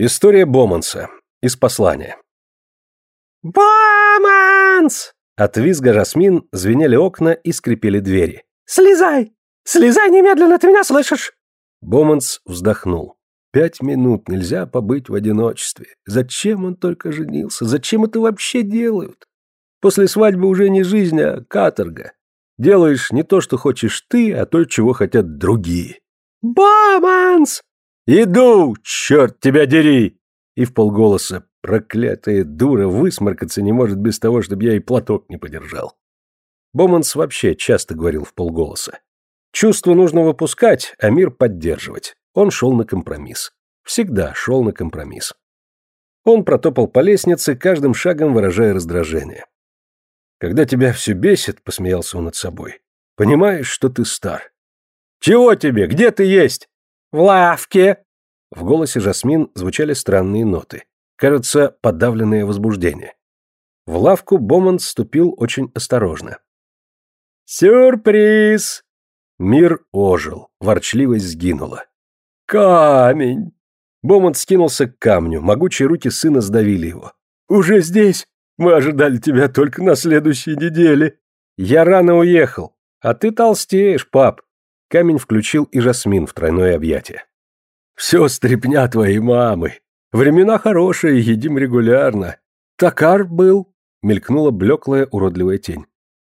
История Боманса. Из послания. «Боманс!» От визга Жасмин звенели окна и скрипели двери. «Слезай! Слезай немедленно, ты меня слышишь?» Боманс вздохнул. Пять минут нельзя побыть в одиночестве. Зачем он только женился? Зачем это вообще делают? После свадьбы уже не жизнь, а каторга. Делаешь не то, что хочешь ты, а то, чего хотят другие. «Боманс!» «Иду, черт тебя дери!» И в полголоса проклятая дура высморкаться не может без того, чтобы я и платок не подержал. Боманс вообще часто говорил в полголоса. Чувство нужно выпускать, а мир поддерживать. Он шел на компромисс. Всегда шел на компромисс. Он протопал по лестнице, каждым шагом выражая раздражение. «Когда тебя все бесит», — посмеялся он над собой, — «понимаешь, что ты стар». «Чего тебе? Где ты есть?» «В лавке!» В голосе Жасмин звучали странные ноты. Кажется, подавленное возбуждение. В лавку Боман ступил очень осторожно. «Сюрприз!» Мир ожил, ворчливость сгинула. «Камень!» Боман скинулся к камню, могучие руки сына сдавили его. «Уже здесь? Мы ожидали тебя только на следующей неделе». «Я рано уехал, а ты толстеешь, пап». Камень включил и Жасмин в тройное объятие. «Все стрепня твоей мамы. Времена хорошие, едим регулярно. Токар был», — мелькнула блеклая уродливая тень.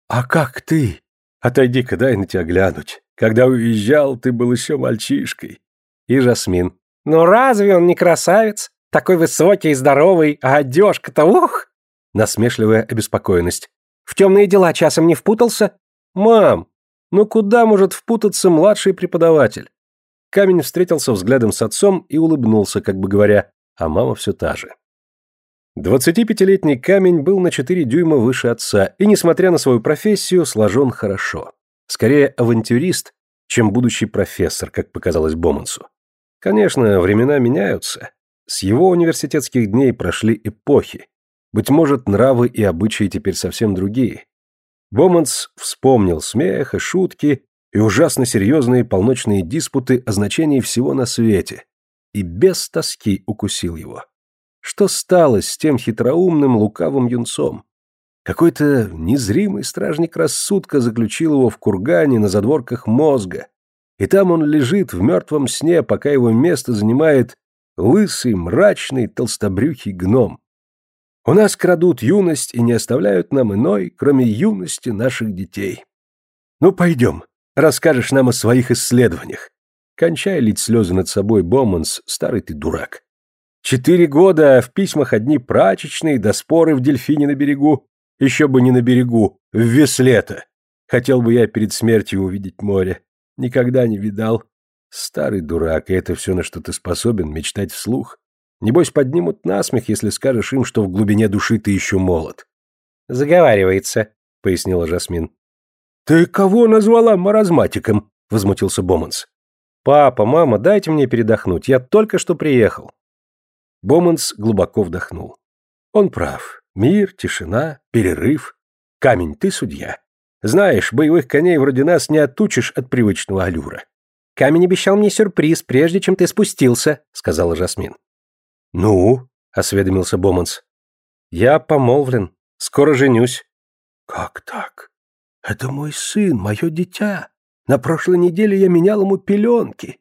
«А как ты? Отойди-ка, дай на тебя глянуть. Когда уезжал, ты был еще мальчишкой». И Жасмин. «Ну разве он не красавец? Такой высокий и здоровый, а одежка-то ух!» Насмешливая обеспокоенность. «В темные дела часом не впутался?» «Мам, ну куда может впутаться младший преподаватель? Камень встретился взглядом с отцом и улыбнулся, как бы говоря, а мама все та же. Двадцатипятилетний камень был на четыре дюйма выше отца и, несмотря на свою профессию, сложен хорошо. Скорее авантюрист, чем будущий профессор, как показалось Бомансу. Конечно, времена меняются. С его университетских дней прошли эпохи. Быть может, нравы и обычаи теперь совсем другие. Боманс вспомнил смех и шутки и ужасно серьезные полночные диспуты о значении всего на свете, и без тоски укусил его. Что стало с тем хитроумным лукавым юнцом? Какой-то незримый стражник рассудка заключил его в кургане на задворках мозга, и там он лежит в мертвом сне, пока его место занимает лысый, мрачный, толстобрюхий гном. У нас крадут юность и не оставляют нам иной, кроме юности наших детей. Ну, пойдем, расскажешь нам о своих исследованиях. Кончай лить слезы над собой, Боманс, старый ты дурак. Четыре года, а в письмах одни прачечные, да споры в дельфине на берегу. Еще бы не на берегу, в весле-то. Хотел бы я перед смертью увидеть море. Никогда не видал. Старый дурак, и это все, на что ты способен, мечтать вслух. Небось, поднимут насмех, если скажешь им, что в глубине души ты еще молод. Заговаривается, пояснила Жасмин. Ты кого назвала маразматиком? возмутился Боманс. Папа, мама, дайте мне передохнуть, я только что приехал. Боманс глубоко вдохнул. Он прав. Мир, тишина, перерыв. Камень, ты судья. Знаешь, боевых коней вроде нас не отучишь от привычного аллюра. Камень обещал мне сюрприз, прежде чем ты спустился, сказала Жасмин. «Ну?» — осведомился Боманс. «Я помолвлен. Скоро женюсь». «Как так? Это мой сын, мое дитя. На прошлой неделе я менял ему пеленки.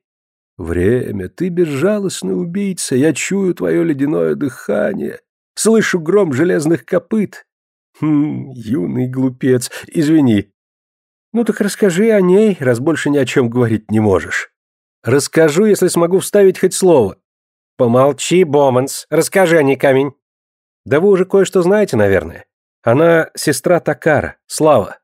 Время, ты безжалостный убийца, я чую твое ледяное дыхание, слышу гром железных копыт. Хм, юный глупец, извини. Ну так расскажи о ней, раз больше ни о чем говорить не можешь. Расскажу, если смогу вставить хоть слово. «Помолчи, Боманс, расскажи о ней, камень». «Да вы уже кое-что знаете, наверное. Она сестра Такара, Слава».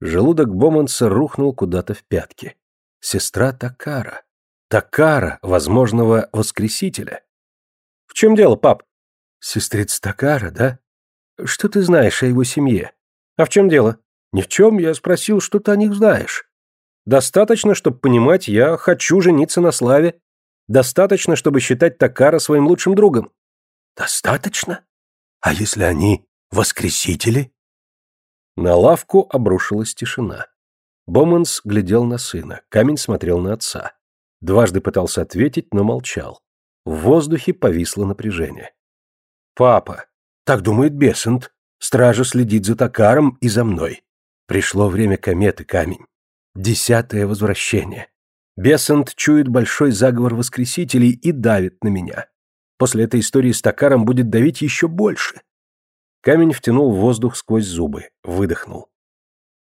Желудок Боманса рухнул куда-то в пятки. Сестра Такара. Такара, возможного воскресителя. В чем дело, пап? Сестрица Такара, да? Что ты знаешь о его семье? А в чем дело? Ни в чем, я спросил, что ты о них знаешь. Достаточно, чтобы понимать, я хочу жениться на Славе. Достаточно, чтобы считать Такара своим лучшим другом. Достаточно? А если они воскресители? На лавку обрушилась тишина. Боманс глядел на сына, камень смотрел на отца. Дважды пытался ответить, но молчал. В воздухе повисло напряжение. «Папа, так думает Бесент. Стража следит за Токаром и за мной. Пришло время кометы, камень. Десятое возвращение. Бесент чует большой заговор воскресителей и давит на меня. После этой истории с Токаром будет давить еще больше. Камень втянул воздух сквозь зубы, выдохнул.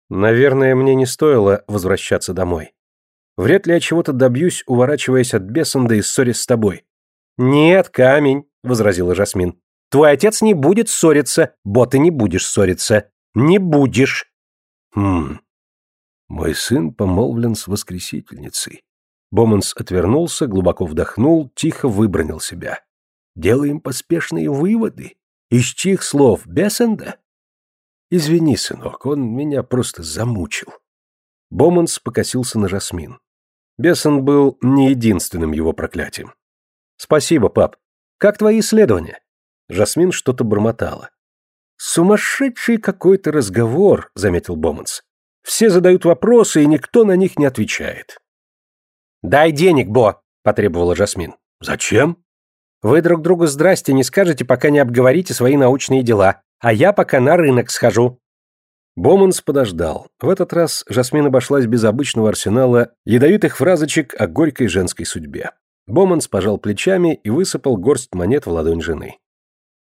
Наверное, мне не стоило возвращаться домой. Вряд ли я чего-то добьюсь, уворачиваясь от Бессенда и ссорясь с тобой. Нет, камень, возразила Жасмин. Твой отец не будет ссориться, бо ты не будешь ссориться. Не будешь. Хм. Мой сын помолвлен с воскресительницей. Боманс отвернулся, глубоко вдохнул, тихо выбронил себя. Делаем поспешные выводы. Из чьих слов? Бессенда? Извини, сынок, он меня просто замучил. Боманс покосился на Жасмин. Бессен был не единственным его проклятием. Спасибо, пап. Как твои исследования? Жасмин что-то бормотала. Сумасшедший какой-то разговор, заметил Боманс. Все задают вопросы, и никто на них не отвечает. «Дай денег, Бо!» – потребовала Жасмин. «Зачем?» «Вы друг другу здрасте не скажете, пока не обговорите свои научные дела, а я пока на рынок схожу». Боманс подождал. В этот раз Жасмин обошлась без обычного арсенала ядовитых фразочек о горькой женской судьбе. Боманс пожал плечами и высыпал горсть монет в ладонь жены.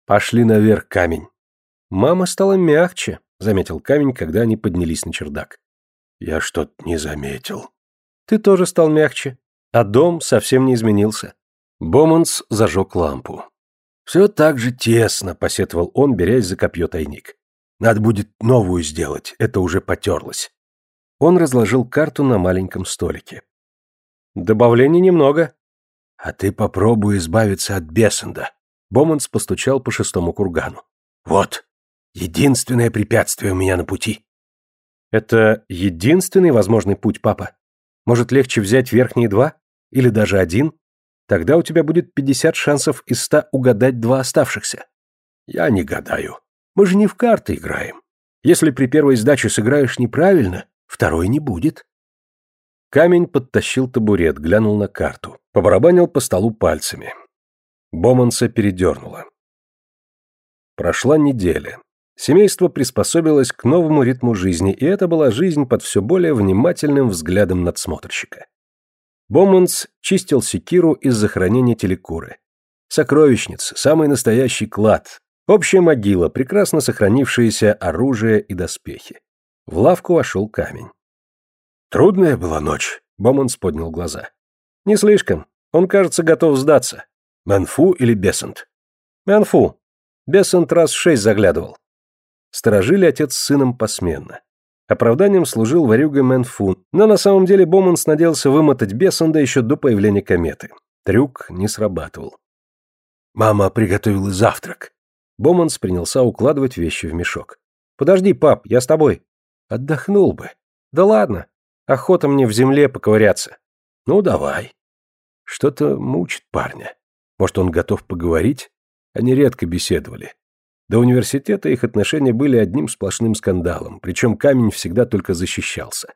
«Пошли наверх, камень». «Мама стала мягче», заметил камень, когда они поднялись на чердак. Я что-то не заметил. Ты тоже стал мягче, а дом совсем не изменился. Боманс зажег лампу. Все так же тесно, посетовал он, берясь за копье тайник. Надо будет новую сделать, это уже потерлось. Он разложил карту на маленьком столике. Добавлений немного. А ты попробуй избавиться от Бесенда. Боманс постучал по шестому кургану. Вот, Единственное препятствие у меня на пути. Это единственный возможный путь, папа. Может, легче взять верхние два? Или даже один? Тогда у тебя будет 50 шансов из 100 угадать два оставшихся. Я не гадаю. Мы же не в карты играем. Если при первой сдаче сыграешь неправильно, второй не будет. Камень подтащил табурет, глянул на карту, побарабанил по столу пальцами. Боманса передернуло. Прошла неделя. Семейство приспособилось к новому ритму жизни, и это была жизнь под все более внимательным взглядом надсмотрщика. Боманс чистил секиру из захоронения телекуры. Сокровищница, самый настоящий клад, общая могила, прекрасно сохранившееся оружие и доспехи. В лавку вошел камень. «Трудная была ночь», — Боманс поднял глаза. «Не слишком. Он, кажется, готов сдаться». «Мэнфу или Бесент?» «Мэнфу. Бесент раз шесть заглядывал. Сторожили отец с сыном посменно. Оправданием служил варюга Мэнфу, но на самом деле Боманс надеялся вымотать Бессонда еще до появления кометы. Трюк не срабатывал. «Мама приготовила завтрак». Боманс принялся укладывать вещи в мешок. «Подожди, пап, я с тобой». «Отдохнул бы». «Да ладно. Охота мне в земле поковыряться». «Ну, давай». Что-то мучит парня. Может, он готов поговорить? Они редко беседовали. До университета их отношения были одним сплошным скандалом, причем камень всегда только защищался.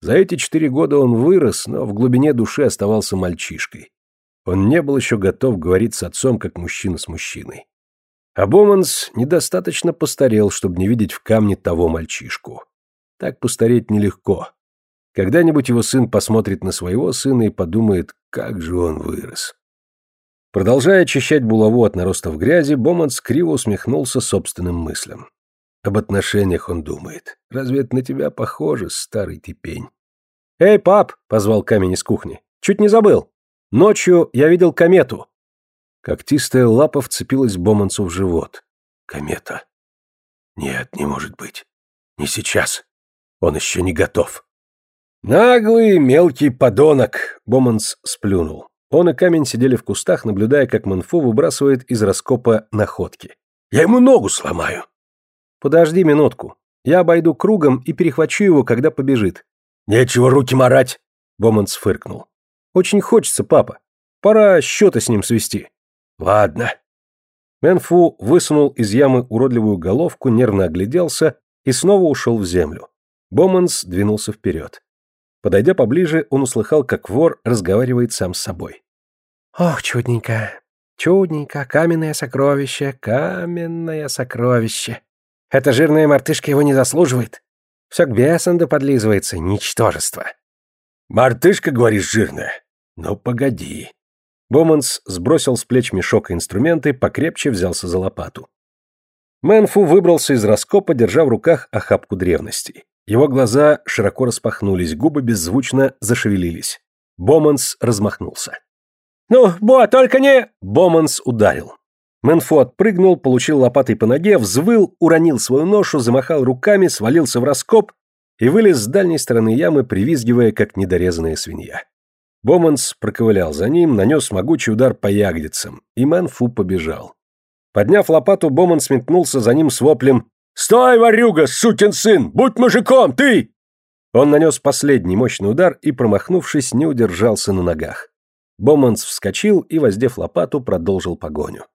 За эти четыре года он вырос, но в глубине души оставался мальчишкой. Он не был еще готов говорить с отцом, как мужчина с мужчиной. А Боманс недостаточно постарел, чтобы не видеть в камне того мальчишку. Так постареть нелегко. Когда-нибудь его сын посмотрит на своего сына и подумает, как же он вырос. Продолжая очищать булаву от наростов грязи, Боманс криво усмехнулся собственным мыслям. Об отношениях он думает. Разве это на тебя похоже, старый ты пень? «Эй, пап!» — позвал камень из кухни. «Чуть не забыл. Ночью я видел комету». Когтистая лапа вцепилась Бомансу в живот. Комета. Нет, не может быть. Не сейчас. Он еще не готов. «Наглый мелкий подонок!» — Боманс сплюнул. Он и камень сидели в кустах, наблюдая, как Манфу выбрасывает из раскопа находки. «Я ему ногу сломаю!» «Подожди минутку. Я обойду кругом и перехвачу его, когда побежит». «Нечего руки марать!» Боманс фыркнул. «Очень хочется, папа. Пора счеты с ним свести». «Ладно». Мэнфу высунул из ямы уродливую головку, нервно огляделся и снова ушел в землю. Боманс двинулся вперед. Подойдя поближе, он услыхал, как вор разговаривает сам с собой. Ох, чудненько, чудненько, каменное сокровище, каменное сокровище. Эта жирная мартышка его не заслуживает. Все к Бесенду подлизывается, ничтожество. Мартышка, говоришь, жирная? Ну, погоди. Боманс сбросил с плеч мешок и инструменты, покрепче взялся за лопату. Мэнфу выбрался из раскопа, держа в руках охапку древностей. Его глаза широко распахнулись, губы беззвучно зашевелились. Боманс размахнулся. «Ну, Бо, только не...» Боманс ударил. Мэнфу отпрыгнул, получил лопатой по ноге, взвыл, уронил свою ношу, замахал руками, свалился в раскоп и вылез с дальней стороны ямы, привизгивая, как недорезанная свинья. Боманс проковылял за ним, нанес могучий удар по ягодицам, и Мэнфу побежал. Подняв лопату, Боманс метнулся за ним с воплем «Стой, ворюга, сукин сын! Будь мужиком, ты!» Он нанес последний мощный удар и, промахнувшись, не удержался на ногах. Боманс вскочил и, воздев лопату, продолжил погоню.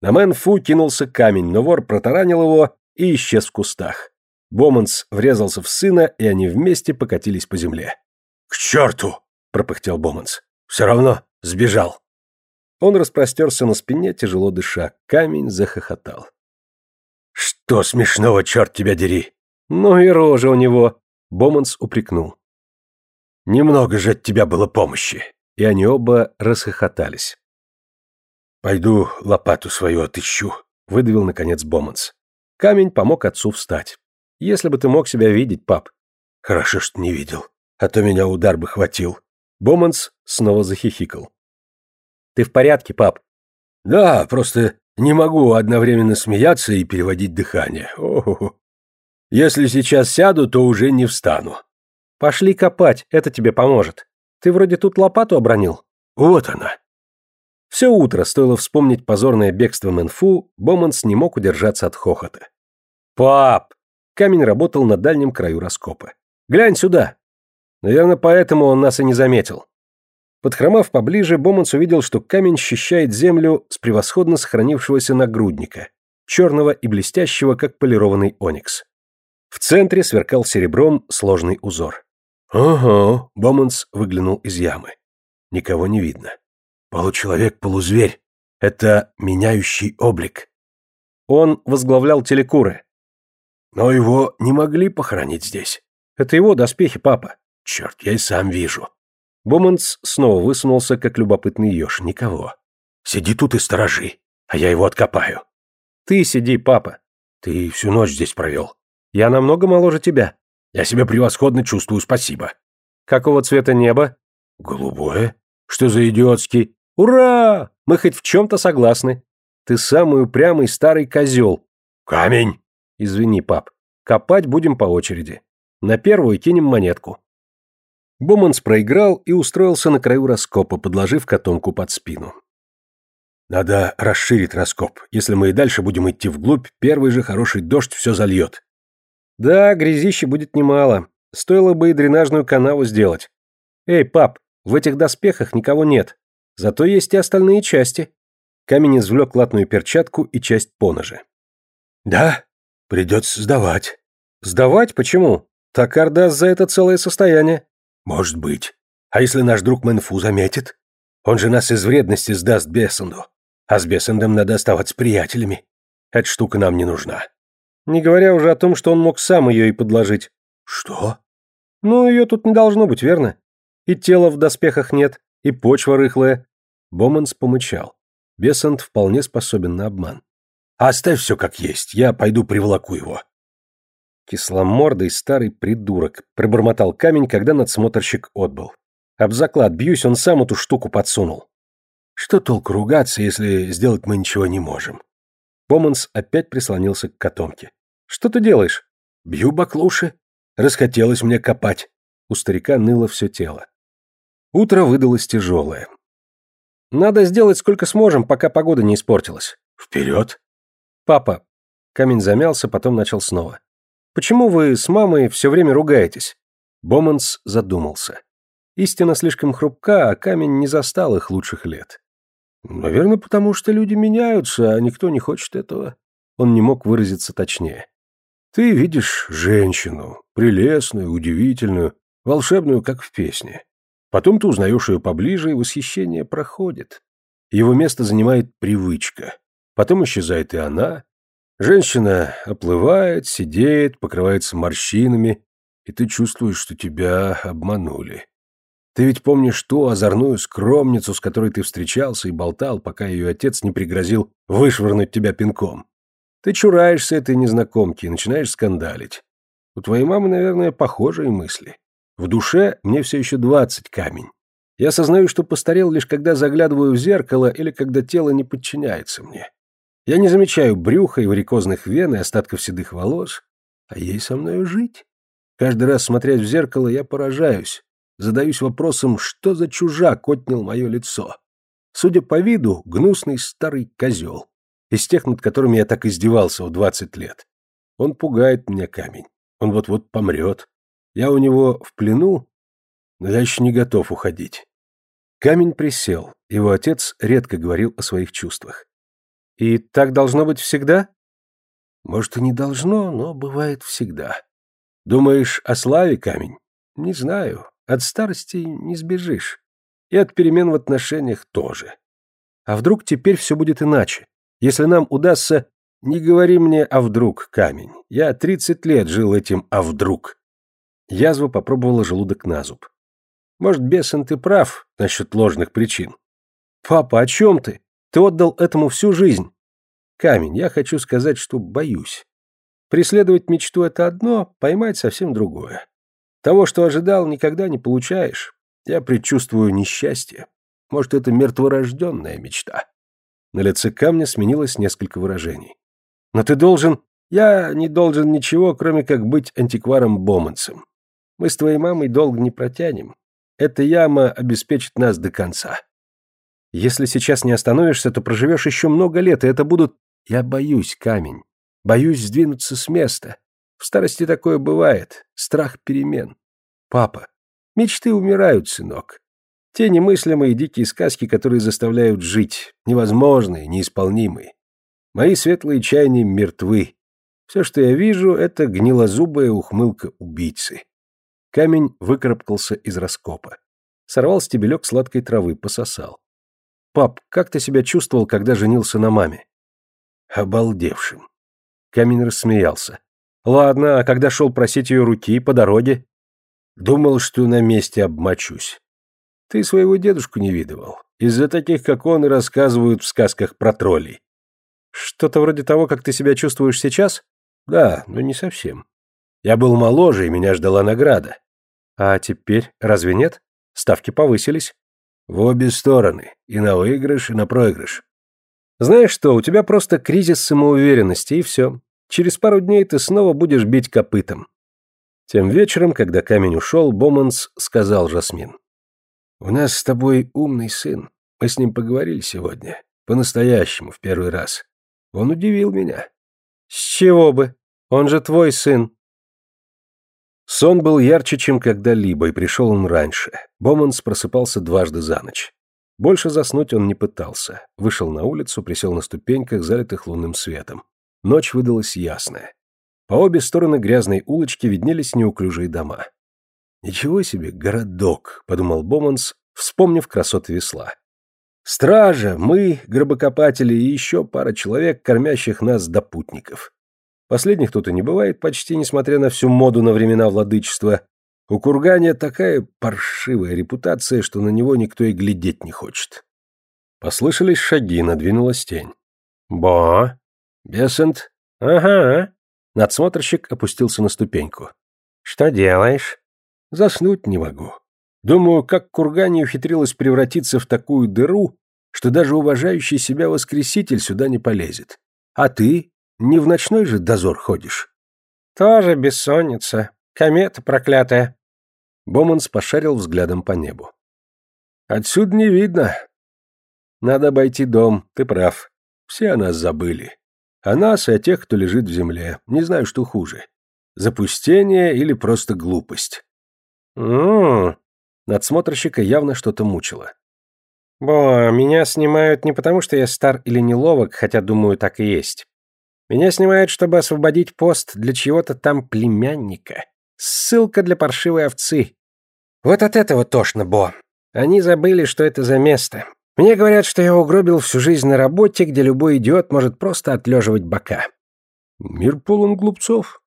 На Мэн-Фу кинулся камень, но вор протаранил его и исчез в кустах. Боманс врезался в сына, и они вместе покатились по земле. «К черту!» — пропыхтел Боманс. «Все равно сбежал». Он распростерся на спине, тяжело дыша. Камень захохотал. «Что смешного, черт тебя дери!» «Ну и рожа у него!» — Боманс упрекнул. «Немного же от тебя было помощи и они оба расхохотались. «Пойду лопату свою отыщу», — выдавил наконец Боманс. Камень помог отцу встать. «Если бы ты мог себя видеть, пап». «Хорошо, что не видел, а то меня удар бы хватил». Боманс снова захихикал. «Ты в порядке, пап?» «Да, просто не могу одновременно смеяться и переводить дыхание. О-хо-хо. Если сейчас сяду, то уже не встану». «Пошли копать, это тебе поможет». Ты вроде тут лопату обронил. Вот она. Все утро, стоило вспомнить позорное бегство Мэнфу, Боманс не мог удержаться от хохота. «Пап!» Камень работал на дальнем краю раскопа. «Глянь сюда!» Наверное, поэтому он нас и не заметил. Подхромав поближе, Боманс увидел, что камень счищает землю с превосходно сохранившегося нагрудника, черного и блестящего, как полированный оникс. В центре сверкал серебром сложный узор. «Ого!» — Боманс выглянул из ямы. Никого не видно. Получеловек, полузверь. Это меняющий облик. Он возглавлял телекуры. Но его не могли похоронить здесь. Это его доспехи, папа. Черт, я и сам вижу. Боманс снова высунулся, как любопытный еж. Никого. Сиди тут и сторожи, а я его откопаю. Ты сиди, папа. Ты всю ночь здесь провел. Я намного моложе тебя. Я себя превосходно чувствую, спасибо. Какого цвета небо? Голубое. Что за идиотский? Ура! Мы хоть в чем-то согласны. Ты самый упрямый старый козел. Камень. Извини, пап. Копать будем по очереди. На первую кинем монетку. Боманс проиграл и устроился на краю раскопа, подложив котомку под спину. Надо расширить раскоп. Если мы и дальше будем идти вглубь, первый же хороший дождь все зальет. Да, грязища будет немало. Стоило бы и дренажную канаву сделать. Эй, пап, в этих доспехах никого нет. Зато есть и остальные части. Камень извлек латную перчатку и часть поножа. Да, придется сдавать. Сдавать? Почему? Такар даст за это целое состояние. Может быть. А если наш друг Мэнфу заметит? Он же нас из вредности сдаст Бессенду. А с Бессендом надо оставаться приятелями. Эта штука нам не нужна. Не говоря уже о том, что он мог сам ее и подложить. Что? Ну, ее тут не должно быть, верно? И тела в доспехах нет, и почва рыхлая. Боманс помычал. Бесант вполне способен на обман. Оставь все как есть, я пойду приволоку его. Кисломордый старый придурок, пробормотал камень, когда надсмотрщик отбыл. Об заклад бьюсь, он сам эту штуку подсунул. Что толку ругаться, если сделать мы ничего не можем? Боманс опять прислонился к котомке. «Что ты делаешь?» «Бью баклуши. Расхотелось мне копать». У старика ныло все тело. Утро выдалось тяжелое. «Надо сделать сколько сможем, пока погода не испортилась». «Вперед!» «Папа». Камень замялся, потом начал снова. «Почему вы с мамой все время ругаетесь?» Боманс задумался. Истина слишком хрупка, а камень не застал их лучших лет. Наверное, потому что люди меняются, а никто не хочет этого. Он не мог выразиться точнее. Ты видишь женщину, прелестную, удивительную, волшебную, как в песне. Потом ты узнаешь ее поближе, и восхищение проходит. Его место занимает привычка. Потом исчезает и она. Женщина оплывает, сидеет, покрывается морщинами, и ты чувствуешь, что тебя обманули. Ты ведь помнишь ту озорную скромницу, с которой ты встречался и болтал, пока ее отец не пригрозил вышвырнуть тебя пинком. Ты чураешься этой незнакомки и начинаешь скандалить. У твоей мамы, наверное, похожие мысли. В душе мне все еще двадцать камень. Я осознаю, что постарел лишь когда заглядываю в зеркало или когда тело не подчиняется мне. Я не замечаю брюха и варикозных вен и остатков седых волос, а ей со мной жить. Каждый раз, смотря в зеркало, я поражаюсь, задаюсь вопросом, что за чужак отнял мое лицо. Судя по виду, гнусный старый козел, из тех, над которыми я так издевался в двадцать лет. Он пугает меня камень, он вот-вот помрет. Я у него в плену, но я еще не готов уходить. Камень присел, его отец редко говорил о своих чувствах. И так должно быть всегда? Может, и не должно, но бывает всегда. Думаешь о славе, камень? Не знаю. От старости не сбежишь. И от перемен в отношениях тоже. А вдруг теперь все будет иначе? Если нам удастся... Не говори мне «а вдруг», камень. Я тридцать лет жил этим «а вдруг». Язва попробовала желудок на зуб. Может, бесен ты прав насчет ложных причин. Папа, о чем ты? Ты отдал этому всю жизнь. Камень, я хочу сказать, что боюсь. Преследовать мечту — это одно, поймать совсем другое. Того, что ожидал, никогда не получаешь. Я предчувствую несчастье. Может, это мертворожденная мечта. На лице камня сменилось несколько выражений. Но ты должен... Я не должен ничего, кроме как быть антикваром-боманцем. Мы с твоей мамой долго не протянем. Эта яма обеспечит нас до конца. Если сейчас не остановишься, то проживешь еще много лет, и это будут... Я боюсь, камень. Боюсь сдвинуться с места. В старости такое бывает. Страх перемен. Папа, мечты умирают, сынок. Те немыслимые дикие сказки, которые заставляют жить, невозможные, неисполнимые. Мои светлые чаяния мертвы. Все, что я вижу, это гнилозубая ухмылка убийцы. Камень выкарабкался из раскопа. Сорвал стебелек сладкой травы, пососал. «Пап, как ты себя чувствовал, когда женился на маме?» «Обалдевшим». Камень рассмеялся. «Ладно, а когда шел просить ее руки по дороге?» «Думал, что на месте обмочусь. Ты своего дедушку не видывал. Из-за таких, как он, и рассказывают в сказках про троллей». «Что-то вроде того, как ты себя чувствуешь сейчас?» «Да, но не совсем. Я был моложе, и меня ждала награда». «А теперь разве нет? Ставки повысились». В обе стороны, и на выигрыш, и на проигрыш. Знаешь что, у тебя просто кризис самоуверенности, и все. Через пару дней ты снова будешь бить копытом. Тем вечером, когда камень ушел, Боманс сказал Жасмин. «У нас с тобой умный сын. Мы с ним поговорили сегодня. По-настоящему, в первый раз. Он удивил меня». «С чего бы? Он же твой сын». Сон был ярче, чем когда-либо, и пришел он раньше. Боманс просыпался дважды за ночь. Больше заснуть он не пытался. Вышел на улицу, присел на ступеньках, залитых лунным светом. Ночь выдалась ясная. По обе стороны грязной улочки виднелись неуклюжие дома. «Ничего себе, городок», — подумал Боманс, вспомнив красоты весла. «Стража, мы, гробокопатели и еще пара человек, кормящих нас до путников. Последних тут и не бывает почти, несмотря на всю моду на времена владычества. У Кургания такая паршивая репутация, что на него никто и глядеть не хочет. Послышались шаги, надвинулась тень. «Бо! Бесент?» «Ага!» Надсмотрщик опустился на ступеньку. «Что делаешь?» «Заснуть не могу. Думаю, как Кургания ухитрилась превратиться в такую дыру, что даже уважающий себя воскреситель сюда не полезет. А ты? Не в ночной же дозор ходишь? Тоже бессонница. Комета проклятая. Боманс пошарил взглядом по небу. Отсюда не видно. Надо обойти дом, ты прав. Все о нас забыли. О нас и о тех, кто лежит в земле. Не знаю, что хуже. Запустение или просто глупость. М-м. Надсмотрщика явно что-то мучило. Бо, меня снимают не потому, что я стар или неловок, хотя, думаю, так и есть. Меня снимают, чтобы освободить пост для чего-то там племянника. Ссылка для паршивой овцы. Вот от этого тошно, Бо. Они забыли, что это за место. Мне говорят, что я угробил всю жизнь на работе, где любой идиот может просто отлеживать бока. Мир полон глупцов.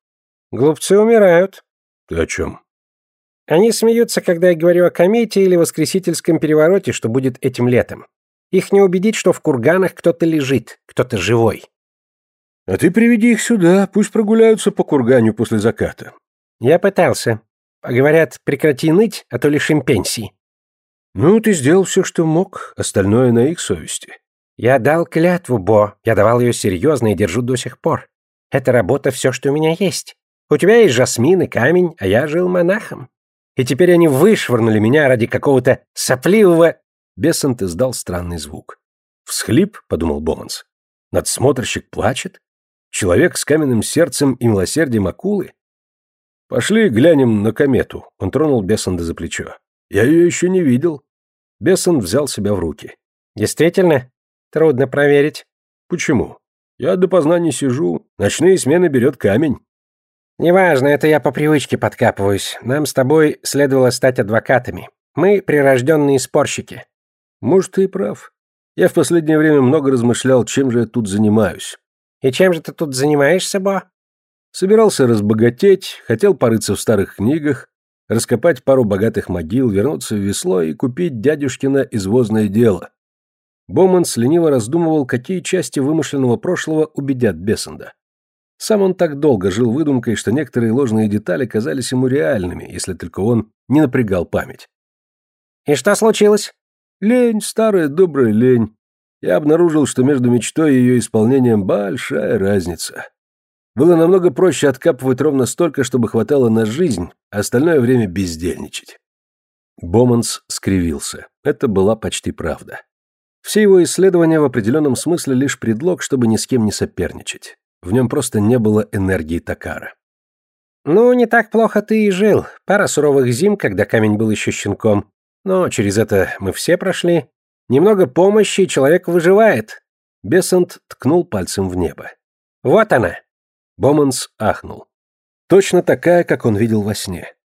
Глупцы умирают. Ты о чем? Они смеются, когда я говорю о комете или воскресительском перевороте, что будет этим летом. Их не убедить, что в курганах кто-то лежит, кто-то живой. А ты приведи их сюда, пусть прогуляются по курганю после заката. Я пытался. Говорят, прекрати ныть, а то лишим пенсии. Ну, ты сделал все, что мог, остальное на их совести. Я дал клятву, Бо. Я давал ее серьезно и держу до сих пор. Эта работа все, что у меня есть. У тебя есть жасмин и камень, а я жил монахом. И теперь они вышвырнули меня ради какого-то сопливого...» Бессент издал странный звук. «Всхлип», — подумал Боманс. «Надсмотрщик плачет? Человек с каменным сердцем и милосердием акулы?» «Пошли глянем на комету», — он тронул Бессенда за плечо. «Я ее еще не видел». Бессон взял себя в руки. «Действительно? Трудно проверить». «Почему? Я допоздна не сижу. Ночные смены берет камень». «Неважно, это я по привычке подкапываюсь. Нам с тобой следовало стать адвокатами. Мы прирожденные спорщики». «Может, ты и прав. Я в последнее время много размышлял, чем же я тут занимаюсь». «И чем же ты тут занимаешься, Бо?» Собирался разбогатеть, хотел порыться в старых книгах, раскопать пару богатых могил, вернуться в весло и купить дядюшкино извозное дело. Боманс лениво раздумывал, какие части вымышленного прошлого убедят Бессенда. Сам он так долго жил выдумкой, что некоторые ложные детали казались ему реальными, если только он не напрягал память. «И что случилось?» «Лень, старая добрая лень. Я обнаружил, что между мечтой и ее исполнением большая разница. Было намного проще откапывать ровно столько, чтобы хватало на жизнь, а остальное время бездельничать». Боманс скривился. Это была почти правда. Все его исследования в определенном смысле лишь предлог, чтобы ни с кем не соперничать. В нем просто не было энергии Такара. «Ну, не так плохо ты и жил. Пара суровых зим, когда камень был еще щенком. Но через это мы все прошли. Немного помощи, и человек выживает». Бессент ткнул пальцем в небо. «Вот она!» Боманс ахнул. Точно такая, как он видел во сне.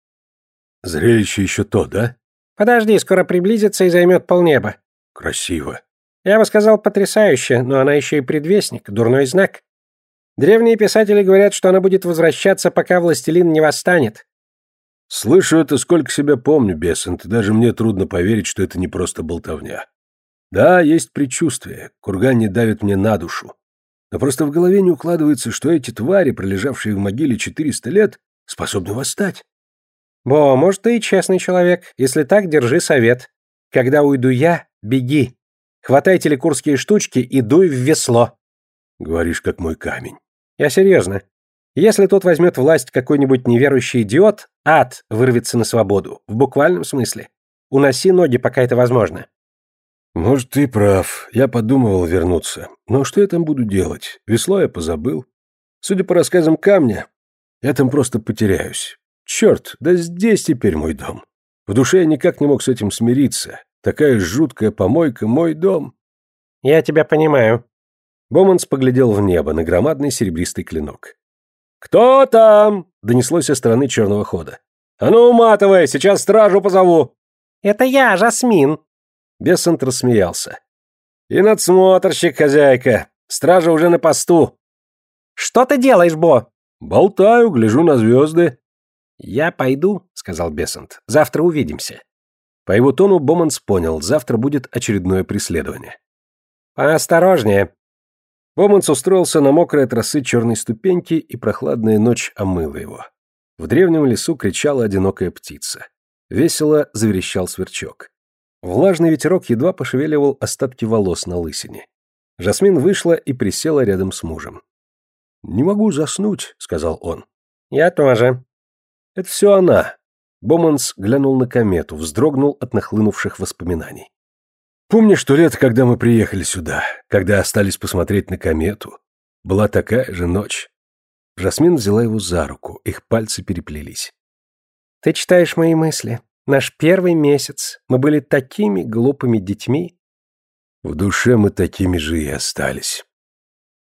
«Зрелище еще то, да?» «Подожди, скоро приблизится и займет полнеба». «Красиво». «Я бы сказал, потрясающе, но она еще и предвестник, дурной знак. Древние писатели говорят, что она будет возвращаться, пока властелин не восстанет. Слышу это, сколько себя помню, Бессент, и даже мне трудно поверить, что это не просто болтовня. Да, есть предчувствие, курган не давит мне на душу. Но просто в голове не укладывается, что эти твари, пролежавшие в могиле 400 лет, способны восстать. Бо, может, ты и честный человек. Если так, держи совет. Когда уйду я, беги. Хватай телекурские штучки и дуй в весло. Говоришь, как мой камень. Я серьезно. Если тут возьмет власть какой-нибудь неверующий идиот, ад вырвется на свободу. В буквальном смысле. Уноси ноги, пока это возможно. Может, ты прав. Я подумывал вернуться. Но что я там буду делать? Весло я позабыл. Судя по рассказам камня, я там просто потеряюсь. Черт, да здесь теперь мой дом. В душе я никак не мог с этим смириться. Такая жуткая помойка, мой дом. Я тебя понимаю. Боманс поглядел в небо на громадный серебристый клинок. «Кто там?» — донеслось со стороны черного хода. «А ну, уматывай, сейчас стражу позову!» «Это я, Жасмин!» Бессент рассмеялся. «И надсмотрщик, хозяйка. Стража уже на посту». «Что ты делаешь, Бо?» «Болтаю, гляжу на звезды». «Я пойду», — сказал Бессент. «Завтра увидимся». По его тону Боманс понял, завтра будет очередное преследование. «Поосторожнее», Боманс устроился на мокрой от росы черной ступеньки, и прохладная ночь омыла его. В древнем лесу кричала одинокая птица. Весело заверещал сверчок. Влажный ветерок едва пошевеливал остатки волос на лысине. Жасмин вышла и присела рядом с мужем. «Не могу заснуть», — сказал он. «Я тоже». «Это все она». Боманс глянул на комету, вздрогнул от нахлынувших воспоминаний. Помнишь то лето, когда мы приехали сюда, когда остались посмотреть на комету? Была такая же ночь. Жасмин взяла его за руку, их пальцы переплелись. Ты читаешь мои мысли. Наш первый месяц. Мы были такими глупыми детьми. В душе мы такими же и остались.